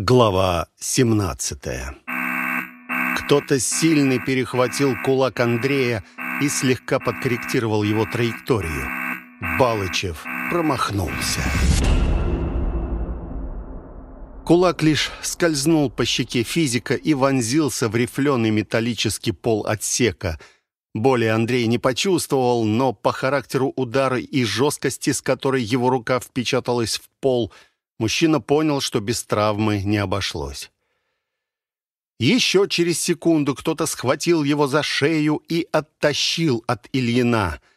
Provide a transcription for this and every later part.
Глава 17 Кто-то сильный перехватил кулак Андрея и слегка подкорректировал его траекторию. Балычев промахнулся. Кулак лишь скользнул по щеке физика и вонзился в рифленый металлический пол отсека. Боли Андрей не почувствовал, но по характеру удара и жесткости, с которой его рука впечаталась в пол, мужчина понял, что без травмы не обошлось. Еще через секунду кто-то схватил его за шею и оттащил от Ильина —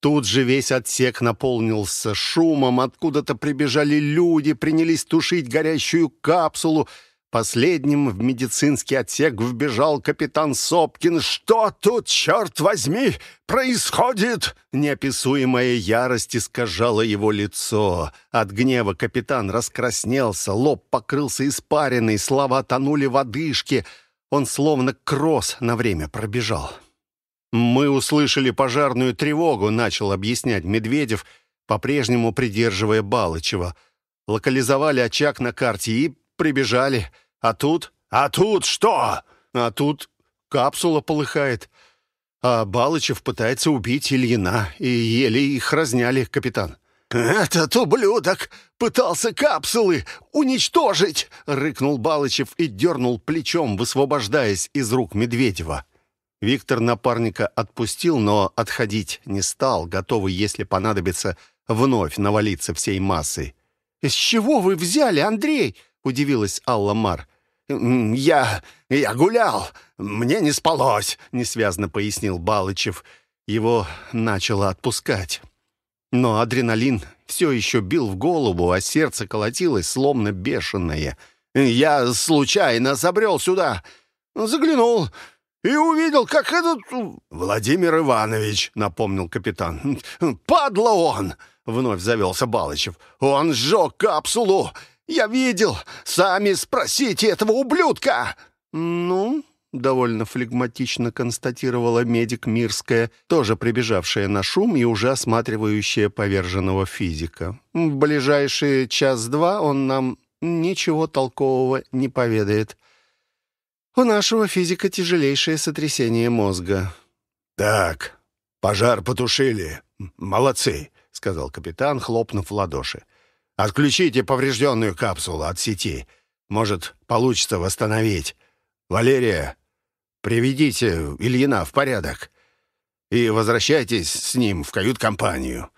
Тут же весь отсек наполнился шумом, откуда-то прибежали люди, принялись тушить горящую капсулу. Последним в медицинский отсек вбежал капитан Сопкин. «Что тут, черт возьми, происходит?» Неописуемая ярость искажала его лицо. От гнева капитан раскраснелся, лоб покрылся испариной, слова тонули в одышке. Он словно кросс на время пробежал. «Мы услышали пожарную тревогу», — начал объяснять Медведев, по-прежнему придерживая Балычева. «Локализовали очаг на карте и прибежали. А тут...» «А тут что?» «А тут капсула полыхает. А Балычев пытается убить Ильина, и еле их разняли, капитан». «Этот ублюдок пытался капсулы уничтожить!» — рыкнул Балычев и дернул плечом, высвобождаясь из рук Медведева. Виктор напарника отпустил, но отходить не стал, готовый, если понадобится, вновь навалиться всей массой. «С чего вы взяли, Андрей?» — удивилась Алла Мар. «Я... я гулял. Мне не спалось», — несвязно пояснил Балычев. Его начало отпускать. Но адреналин все еще бил в голову, а сердце колотилось, словно бешеное. «Я случайно забрел сюда. Заглянул и увидел, как этот... «Владимир Иванович», — напомнил капитан. «Падла он!» — вновь завелся Балычев. «Он сжег капсулу! Я видел! Сами спросите этого ублюдка!» «Ну...» — довольно флегматично констатировала медик Мирская, тоже прибежавшая на шум и уже осматривающая поверженного физика. «В ближайшие час-два он нам ничего толкового не поведает». У нашего физика тяжелейшее сотрясение мозга. «Так, пожар потушили. Молодцы», — сказал капитан, хлопнув в ладоши. «Отключите поврежденную капсулу от сети. Может, получится восстановить. Валерия, приведите Ильина в порядок и возвращайтесь с ним в кают-компанию.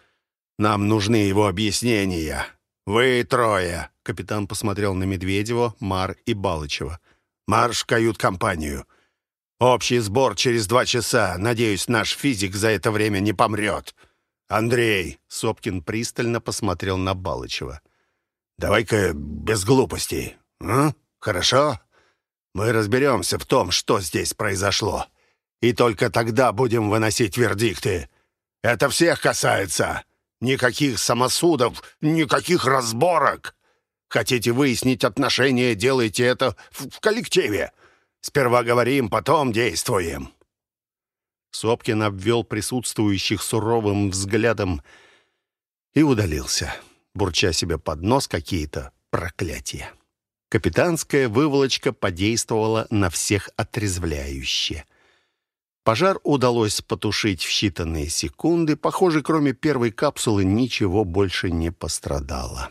Нам нужны его объяснения. Вы трое», — капитан посмотрел на Медведева, Мар и Балычева. Марш в кают-компанию. Общий сбор через два часа. Надеюсь, наш физик за это время не помрет. Андрей, Сопкин пристально посмотрел на Балычева. Давай-ка без глупостей. А? Хорошо? Мы разберемся в том, что здесь произошло. И только тогда будем выносить вердикты. Это всех касается. Никаких самосудов, никаких разборок. Хотите выяснить отношения, делайте это в, коллективе. Сперва говорим, потом действуем». Сопкин обвел присутствующих суровым взглядом и удалился, бурча себе под нос какие-то проклятия. Капитанская выволочка подействовала на всех отрезвляюще. Пожар удалось потушить в считанные секунды. Похоже, кроме первой капсулы ничего больше не пострадало.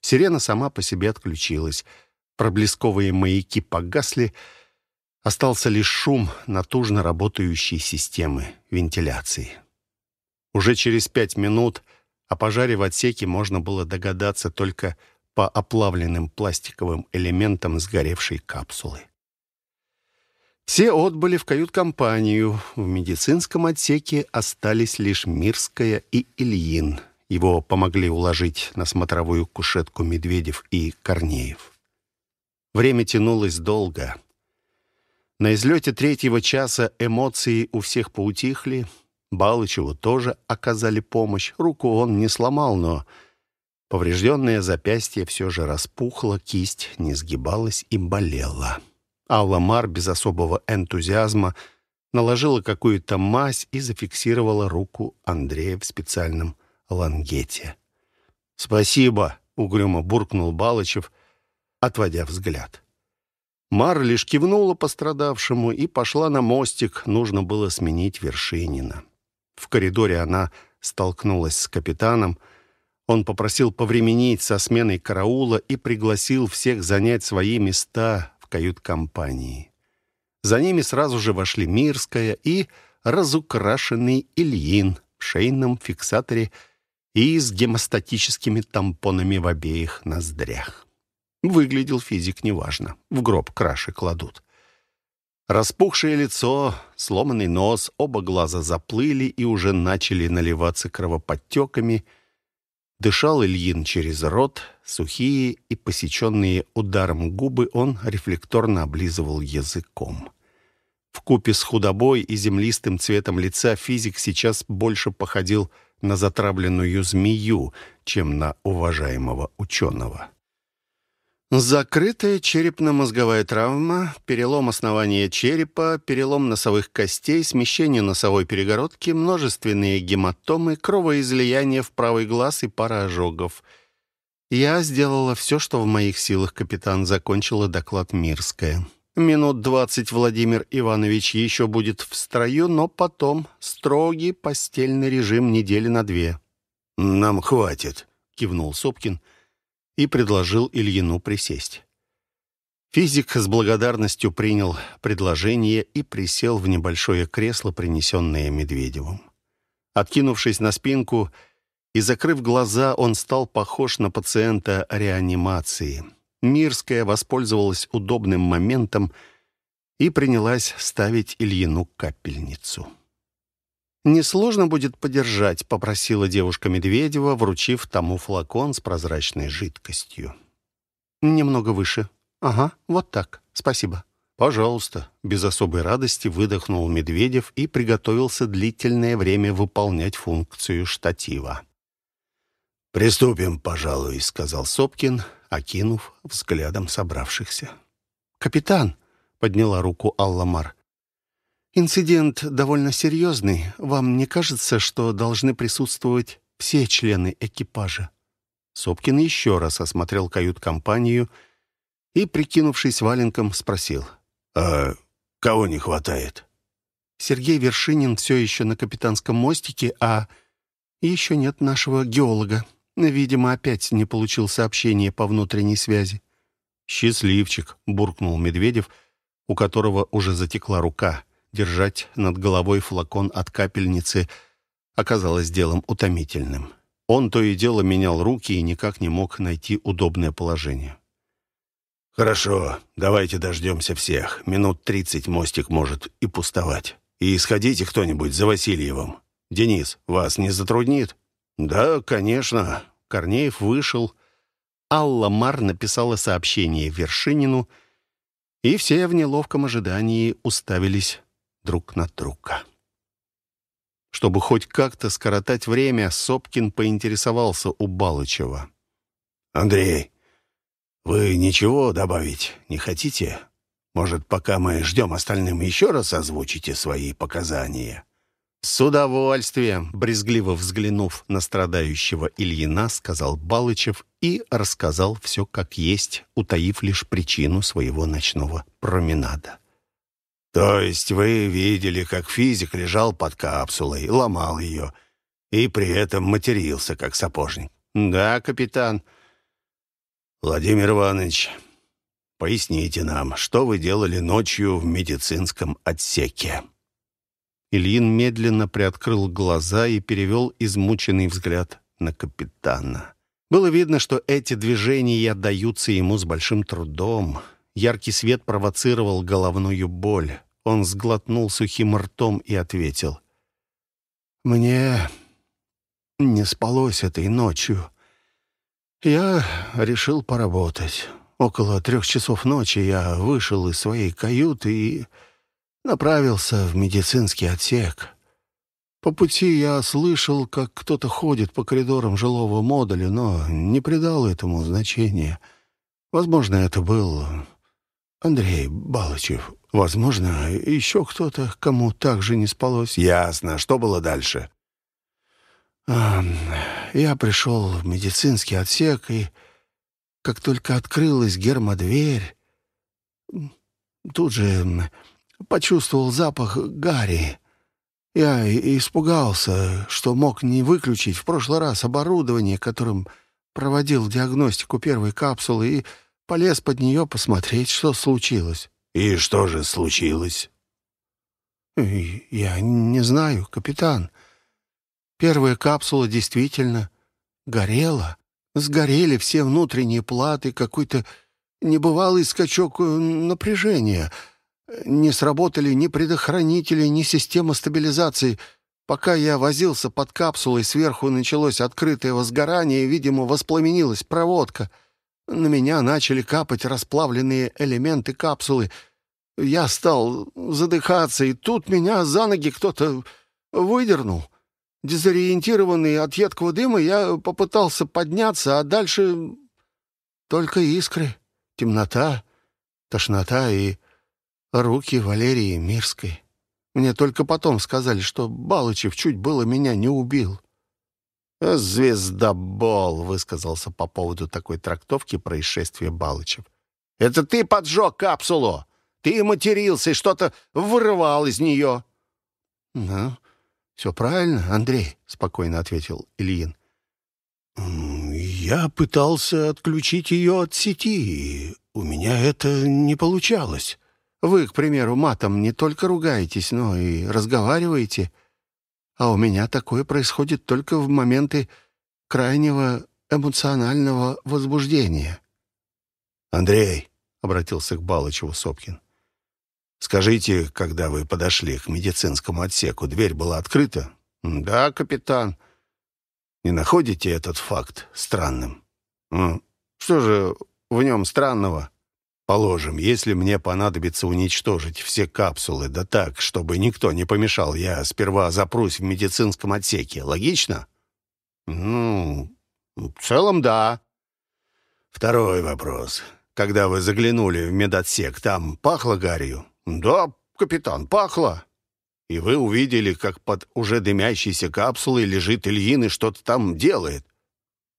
Сирена сама по себе отключилась. Проблесковые маяки погасли. Остался лишь шум натужно работающей системы вентиляции. Уже через пять минут о пожаре в отсеке можно было догадаться только по оплавленным пластиковым элементам сгоревшей капсулы. Все отбыли в кают-компанию. В медицинском отсеке остались лишь Мирская и Ильин. Его помогли уложить на смотровую кушетку Медведев и Корнеев. Время тянулось долго. На излете третьего часа эмоции у всех поутихли. Балычеву тоже оказали помощь. Руку он не сломал, но поврежденное запястье все же распухло, кисть не сгибалась и болела. Алла Мар без особого энтузиазма наложила какую-то мазь и зафиксировала руку Андрея в специальном лангете. «Спасибо», — угрюмо буркнул Балычев, отводя взгляд. Мар лишь кивнула пострадавшему и пошла на мостик. Нужно было сменить Вершинина. В коридоре она столкнулась с капитаном. Он попросил повременить со сменой караула и пригласил всех занять свои места в кают-компании. За ними сразу же вошли Мирская и разукрашенный Ильин в шейном фиксаторе и с гемостатическими тампонами в обеих ноздрях. Выглядел физик неважно. В гроб краши кладут. Распухшее лицо, сломанный нос, оба глаза заплыли и уже начали наливаться кровоподтеками. Дышал Ильин через рот, сухие и посеченные ударом губы он рефлекторно облизывал языком. В купе с худобой и землистым цветом лица физик сейчас больше походил на затравленную змею, чем на уважаемого ученого. Закрытая черепно-мозговая травма, перелом основания черепа, перелом носовых костей, смещение носовой перегородки, множественные гематомы, кровоизлияние в правый глаз и пара ожогов. «Я сделала все, что в моих силах, капитан», — закончила доклад Мирская. «Минут двадцать Владимир Иванович еще будет в строю, но потом строгий постельный режим недели на две». «Нам хватит», — кивнул Сопкин, — и предложил Ильину присесть. Физик с благодарностью принял предложение и присел в небольшое кресло, принесенное Медведевым. Откинувшись на спинку и закрыв глаза, он стал похож на пациента реанимации. Мирская воспользовалась удобным моментом и принялась ставить Ильину капельницу. «Несложно будет подержать», — попросила девушка Медведева, вручив тому флакон с прозрачной жидкостью. «Немного выше. Ага, вот так. Спасибо». «Пожалуйста», — без особой радости выдохнул Медведев и приготовился длительное время выполнять функцию штатива. «Приступим, пожалуй», — сказал Сопкин, окинув взглядом собравшихся. «Капитан», — подняла руку Алла Мар, Инцидент довольно серьезный. Вам не кажется, что должны присутствовать все члены экипажа?» Сопкин еще раз осмотрел кают-компанию и, прикинувшись валенком, спросил. «А кого не хватает?» «Сергей Вершинин все еще на капитанском мостике, а еще нет нашего геолога. Видимо, опять не получил сообщение по внутренней связи». «Счастливчик», — буркнул Медведев, у которого уже затекла рука. Держать над головой флакон от капельницы оказалось делом утомительным. Он то и дело менял руки и никак не мог найти удобное положение. «Хорошо, давайте дождемся всех. Минут тридцать мостик может и пустовать. И сходите кто-нибудь за Васильевым. Денис, вас не затруднит?» «Да, конечно». Корнеев вышел. Алла Мар написала сообщение Вершинину, и все в неловком ожидании уставились друг на друга. Чтобы хоть как-то скоротать время, Сопкин поинтересовался у Балычева. «Андрей, вы ничего добавить не хотите? Может, пока мы ждем остальным, еще раз озвучите свои показания?» «С удовольствием», — брезгливо взглянув на страдающего Ильина, сказал Балычев и рассказал все как есть, утаив лишь причину своего ночного променада. То есть вы видели, как физик лежал под капсулой, ломал ее, и при этом матерился, как сапожник? Да, капитан. Владимир Иванович, поясните нам, что вы делали ночью в медицинском отсеке? Ильин медленно приоткрыл глаза и перевел измученный взгляд на капитана. Было видно, что эти движения даются ему с большим трудом. Яркий свет провоцировал головную боль. Он сглотнул сухим ртом и ответил. «Мне не спалось этой ночью. Я решил поработать. Около трех часов ночи я вышел из своей каюты и направился в медицинский отсек. По пути я слышал, как кто-то ходит по коридорам жилого модуля, но не придал этому значения. Возможно, это был Андрей Балычев. Возможно, еще кто-то, кому также не спалось. Ясно. Что было дальше? Я пришел в медицинский отсек и, как только открылась гермодверь, тут же почувствовал запах гари. Я испугался, что мог не выключить в прошлый раз оборудование, которым проводил диагностику первой капсулы, и полез под нее посмотреть, что случилось. «И что же случилось?» «Я не знаю, капитан. Первая капсула действительно горела. Сгорели все внутренние платы, какой-то небывалый скачок э, напряжения. Не сработали ни предохранители, ни система стабилизации. Пока я возился под капсулой, сверху началось открытое возгорание, видимо, воспламенилась проводка. На меня начали капать расплавленные элементы капсулы — я стал задыхаться, и тут меня за ноги кто-то выдернул. Дезориентированный от едкого дыма, я попытался подняться, а дальше только искры, темнота, тошнота и руки Валерии Мирской. Мне только потом сказали, что Балычев чуть было меня не убил. «Звездобол», — высказался по поводу такой трактовки происшествия Балычев. «Это ты поджег капсулу!» Ты матерился и что-то вырывал из нее». «Ну, все правильно, Андрей», — спокойно ответил Ильин. «Я пытался отключить ее от сети, и у меня это не получалось». «Вы, к примеру, матом не только ругаетесь, но и разговариваете, а у меня такое происходит только в моменты крайнего эмоционального возбуждения». «Андрей», — обратился к Балычеву Сопкин, Скажите, когда вы подошли к медицинскому отсеку, дверь была открыта? Да, капитан. Не находите этот факт странным? Что же в нем странного? Положим, если мне понадобится уничтожить все капсулы, да так, чтобы никто не помешал, я сперва запрусь в медицинском отсеке. Логично? Ну, в целом, да. Второй вопрос. Когда вы заглянули в медотсек, там пахло гарью? «Да, капитан, пахло». «И вы увидели, как под уже дымящейся капсулой лежит Ильин и что-то там делает?»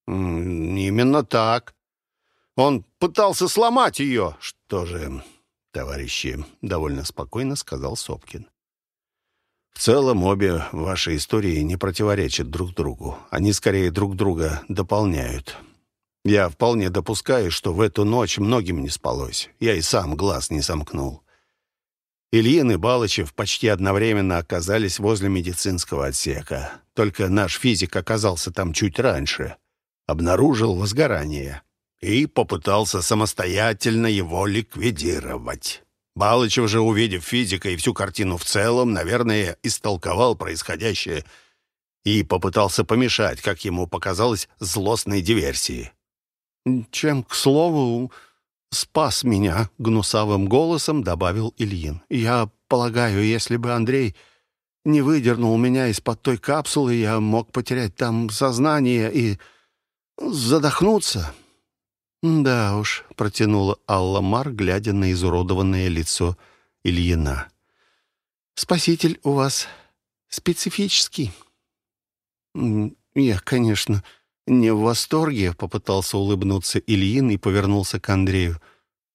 «Именно так. Он пытался сломать ее». «Что же, товарищи», — довольно спокойно сказал Сопкин. «В целом обе ваши истории не противоречат друг другу. Они скорее друг друга дополняют. Я вполне допускаю, что в эту ночь многим не спалось. Я и сам глаз не сомкнул. Ильин и Балычев почти одновременно оказались возле медицинского отсека. Только наш физик оказался там чуть раньше. Обнаружил возгорание и попытался самостоятельно его ликвидировать. Балычев же, увидев физика и всю картину в целом, наверное, истолковал происходящее и попытался помешать, как ему показалось, злостной диверсии. «Чем, к слову, спас меня», — гнусавым голосом добавил Ильин. «Я полагаю, если бы Андрей не выдернул меня из-под той капсулы, я мог потерять там сознание и задохнуться». «Да уж», — протянула Алла Мар, глядя на изуродованное лицо Ильина. «Спаситель у вас специфический». «Я, конечно, не в восторге», — попытался улыбнуться Ильин и повернулся к Андрею.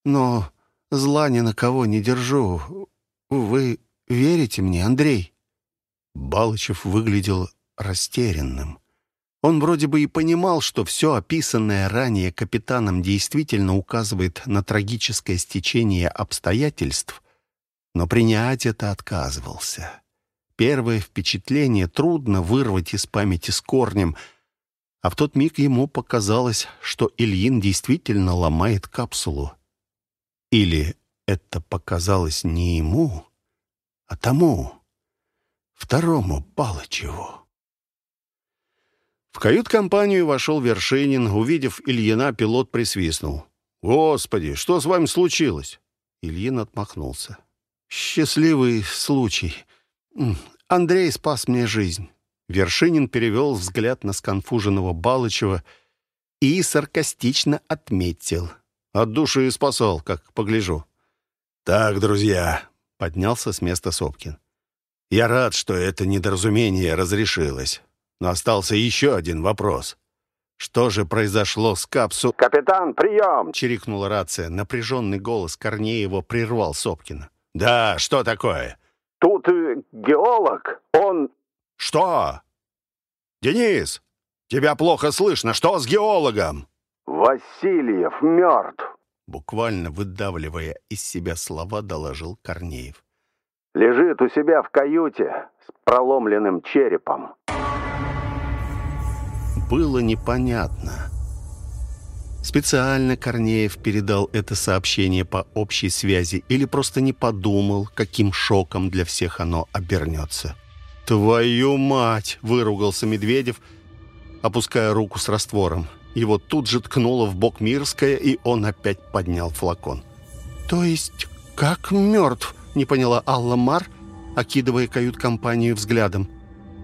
«Но зла ни на кого не держу. Вы верите мне, Андрей?» Балычев выглядел растерянным. Он вроде бы и понимал, что все описанное ранее капитаном действительно указывает на трагическое стечение обстоятельств, но принять это отказывался. Первое впечатление трудно вырвать из памяти с корнем — а в тот миг ему показалось, что Ильин действительно ломает капсулу. Или это показалось не ему, а тому, второму Палычеву. В кают-компанию вошел Вершинин. Увидев Ильина, пилот присвистнул. «Господи, что с вами случилось?» Ильин отмахнулся. «Счастливый случай. Андрей спас мне жизнь. Вершинин перевел взгляд на сконфуженного Балычева и саркастично отметил. «От души спасал, как погляжу». «Так, друзья», — поднялся с места Сопкин. «Я рад, что это недоразумение разрешилось. Но остался еще один вопрос. Что же произошло с капсу... «Капитан, прием!» — чирикнула рация. Напряженный голос Корнеева прервал Сопкина. «Да, что такое?» «Тут э, геолог, он...» «Что?» «Денис, тебя плохо слышно. Что с геологом?» «Васильев мертв!» Буквально выдавливая из себя слова, доложил Корнеев. «Лежит у себя в каюте с проломленным черепом» было непонятно. Специально Корнеев передал это сообщение по общей связи или просто не подумал, каким шоком для всех оно обернется. «Твою мать!» — выругался Медведев, опуская руку с раствором. Его тут же ткнуло в бок Мирская, и он опять поднял флакон. «То есть как мертв?» — не поняла Алла Мар, окидывая кают-компанию взглядом.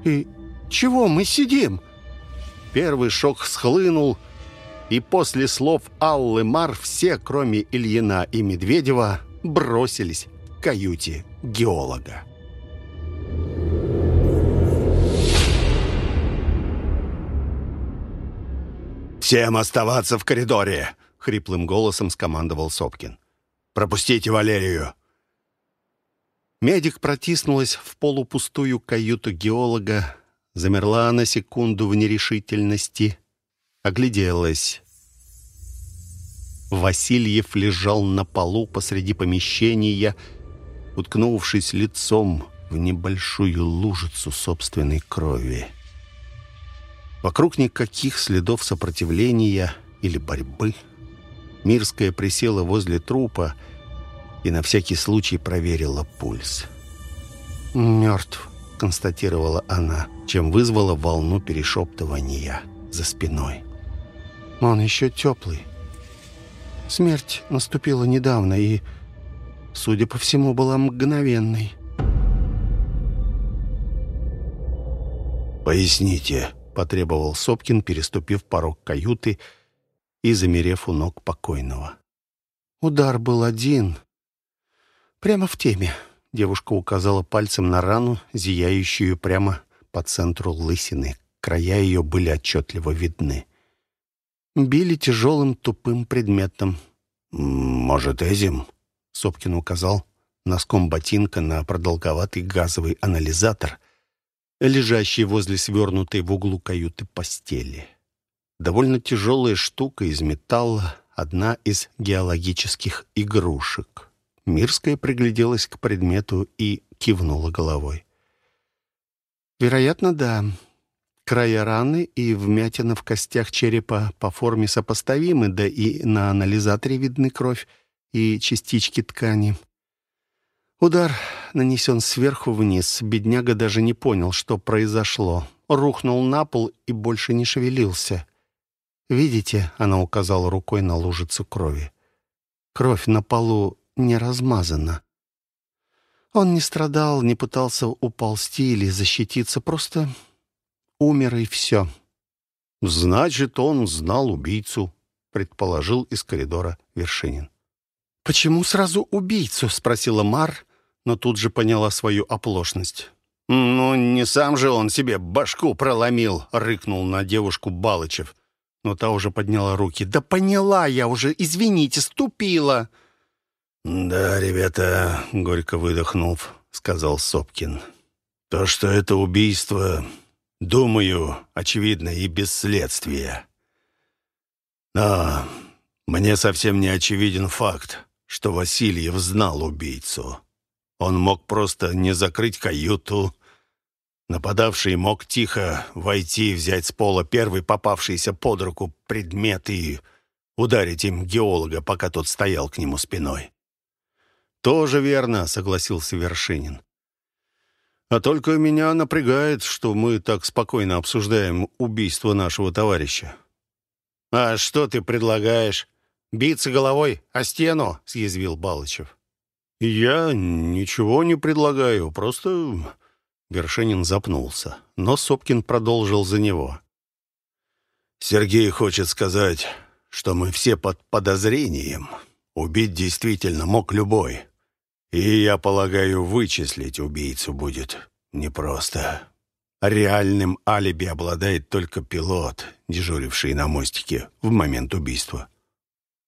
«И чего мы сидим?» Первый шок схлынул, и после слов Аллы Мар все, кроме Ильина и Медведева, бросились к каюте геолога. «Всем оставаться в коридоре!» — хриплым голосом скомандовал Сопкин. «Пропустите Валерию!» Медик протиснулась в полупустую каюту геолога, замерла на секунду в нерешительности, огляделась. Васильев лежал на полу посреди помещения, уткнувшись лицом в небольшую лужицу собственной крови. Вокруг никаких следов сопротивления или борьбы. Мирская присела возле трупа и на всякий случай проверила пульс. «Мертв», констатировала она, чем вызвала волну перешептывания за спиной. «Он еще теплый. Смерть наступила недавно и, судя по всему, была мгновенной». «Поясните», — потребовал Сопкин, переступив порог каюты и замерев у ног покойного. «Удар был один. Прямо в теме», Девушка указала пальцем на рану, зияющую прямо по центру лысины. Края ее были отчетливо видны. Били тяжелым тупым предметом. «Может, Эзим?» — Сопкин указал носком ботинка на продолговатый газовый анализатор, лежащий возле свернутой в углу каюты постели. Довольно тяжелая штука из металла, одна из геологических игрушек. Мирская пригляделась к предмету и кивнула головой. «Вероятно, да. Края раны и вмятина в костях черепа по форме сопоставимы, да и на анализаторе видны кровь и частички ткани. Удар нанесен сверху вниз. Бедняга даже не понял, что произошло. Рухнул на пол и больше не шевелился. «Видите?» — она указала рукой на лужицу крови. Кровь на полу не размазано. Он не страдал, не пытался уползти или защититься, просто умер и все. «Значит, он знал убийцу», — предположил из коридора Вершинин. «Почему сразу убийцу?» — спросила Мар, но тут же поняла свою оплошность. «Ну, не сам же он себе башку проломил», — рыкнул на девушку Балычев. Но та уже подняла руки. «Да поняла я уже, извините, ступила!» «Да, ребята», — горько выдохнув, сказал Сопкин. «То, что это убийство, думаю, очевидно и без следствия. Но мне совсем не очевиден факт, что Васильев знал убийцу. Он мог просто не закрыть каюту. Нападавший мог тихо войти, взять с пола первый попавшийся под руку предмет и ударить им геолога, пока тот стоял к нему спиной. «Тоже верно», — согласился Вершинин. «А только меня напрягает, что мы так спокойно обсуждаем убийство нашего товарища». «А что ты предлагаешь? Биться головой о стену?» — съязвил Балычев. «Я ничего не предлагаю, просто...» Вершинин запнулся, но Сопкин продолжил за него. «Сергей хочет сказать, что мы все под подозрением. Убить действительно мог любой. И, я полагаю, вычислить убийцу будет непросто. Реальным алиби обладает только пилот, дежуривший на мостике в момент убийства.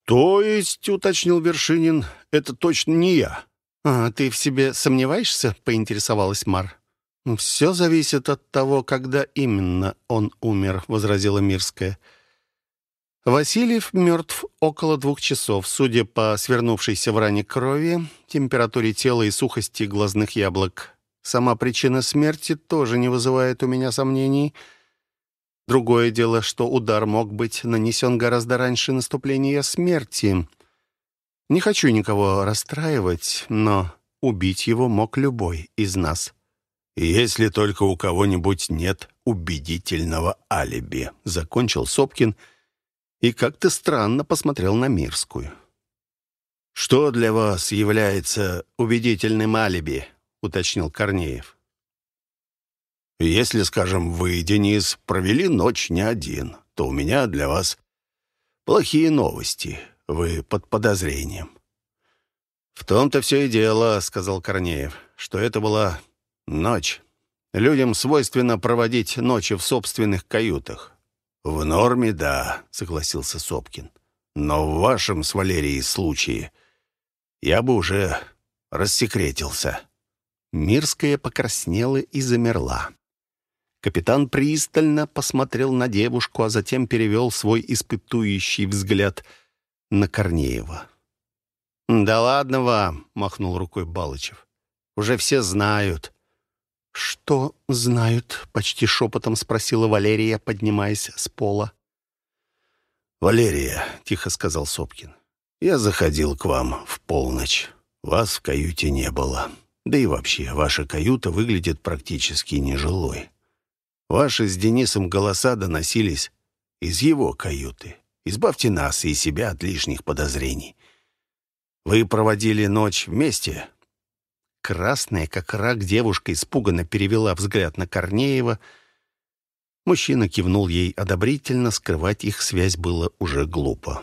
«То есть, — уточнил Вершинин, — это точно не я?» «А ты в себе сомневаешься?» — поинтересовалась Мар. «Все зависит от того, когда именно он умер», — возразила Мирская. Васильев мертв около двух часов. Судя по свернувшейся в ране крови, температуре тела и сухости глазных яблок. Сама причина смерти тоже не вызывает у меня сомнений. Другое дело, что удар мог быть нанесен гораздо раньше наступления смерти. Не хочу никого расстраивать, но убить его мог любой из нас. «Если только у кого-нибудь нет убедительного алиби», — закончил Сопкин и как-то странно посмотрел на Мирскую. «Что для вас является убедительным алиби?» — уточнил Корнеев. «Если, скажем, вы, Денис, провели ночь не один, то у меня для вас плохие новости. Вы под подозрением». «В том-то все и дело», — сказал Корнеев, — «что это была Ночь. Людям свойственно проводить ночи в собственных каютах. «В норме, да», — согласился Сопкин. «Но в вашем с Валерией случае я бы уже рассекретился». Мирская покраснела и замерла. Капитан пристально посмотрел на девушку, а затем перевел свой испытующий взгляд на Корнеева. «Да ладно вам», — махнул рукой Балычев. «Уже все знают. «Что знают?» — почти шепотом спросила Валерия, поднимаясь с пола. «Валерия», — тихо сказал Сопкин, — «я заходил к вам в полночь. Вас в каюте не было. Да и вообще, ваша каюта выглядит практически нежилой. Ваши с Денисом голоса доносились из его каюты. Избавьте нас и себя от лишних подозрений. Вы проводили ночь вместе?» Красная, как рак, девушка испуганно перевела взгляд на Корнеева. Мужчина кивнул ей одобрительно, скрывать их связь было уже глупо.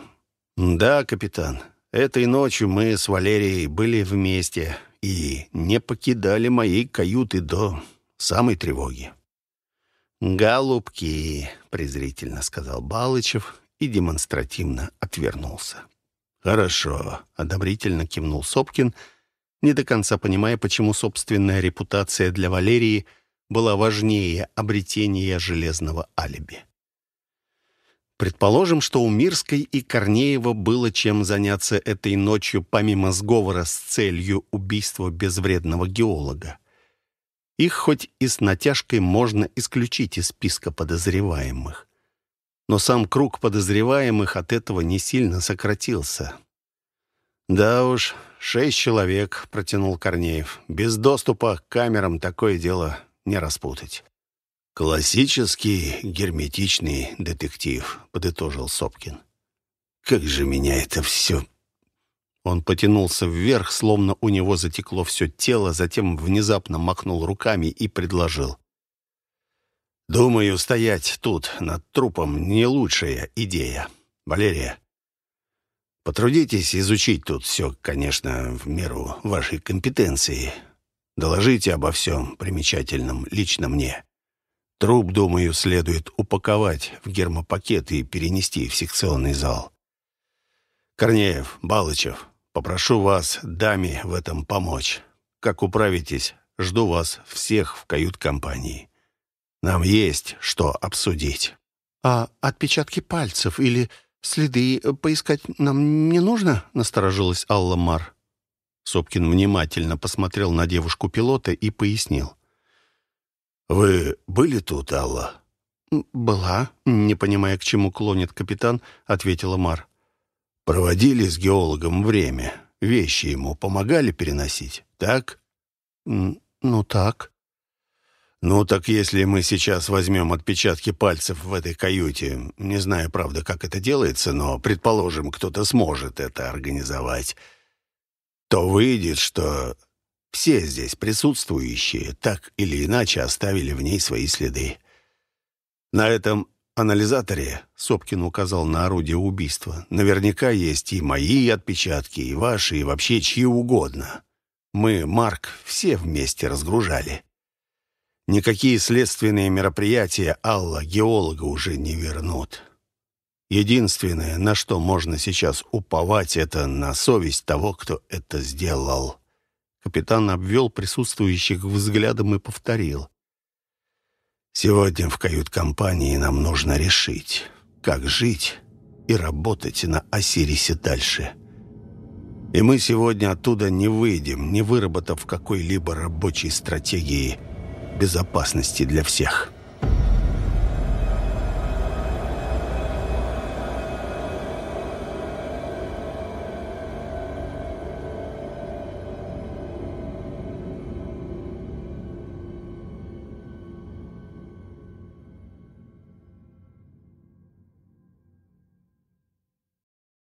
«Да, капитан, этой ночью мы с Валерией были вместе и не покидали моей каюты до самой тревоги». «Голубки», — презрительно сказал Балычев и демонстративно отвернулся. «Хорошо», — одобрительно кивнул Сопкин — не до конца понимая, почему собственная репутация для Валерии была важнее обретения железного алиби. Предположим, что у Мирской и Корнеева было чем заняться этой ночью, помимо сговора с целью убийства безвредного геолога. Их хоть и с натяжкой можно исключить из списка подозреваемых. Но сам круг подозреваемых от этого не сильно сократился. Да уж, шесть человек, протянул Корнеев. Без доступа к камерам такое дело не распутать. Классический герметичный детектив, подытожил Сопкин. Как же меня это все... Он потянулся вверх, словно у него затекло все тело, затем внезапно махнул руками и предложил. «Думаю, стоять тут, над трупом, не лучшая идея. Валерия, Потрудитесь изучить тут все, конечно, в меру вашей компетенции. Доложите обо всем примечательном лично мне. Труп, думаю, следует упаковать в гермопакет и перенести в секционный зал. Корнеев, Балычев, попрошу вас даме в этом помочь. Как управитесь, жду вас всех в кают-компании. Нам есть что обсудить. А отпечатки пальцев или «Следы э, поискать нам не нужно?» — насторожилась Алла Мар. Сопкин внимательно посмотрел на девушку-пилота и пояснил. «Вы были тут, Алла?» «Была», — не понимая, к чему клонит капитан, ответила Мар. «Проводили с геологом время. Вещи ему помогали переносить, так?» «Ну, так». «Ну так если мы сейчас возьмем отпечатки пальцев в этой каюте, не знаю, правда, как это делается, но, предположим, кто-то сможет это организовать, то выйдет, что все здесь присутствующие так или иначе оставили в ней свои следы. На этом анализаторе, Сопкин указал на орудие убийства, наверняка есть и мои отпечатки, и ваши, и вообще чьи угодно. Мы, Марк, все вместе разгружали». Никакие следственные мероприятия Алла геолога уже не вернут. Единственное, на что можно сейчас уповать, это на совесть того, кто это сделал. Капитан обвел присутствующих взглядом и повторил. «Сегодня в кают-компании нам нужно решить, как жить и работать на Осирисе дальше. И мы сегодня оттуда не выйдем, не выработав какой-либо рабочей стратегии безопасности для всех.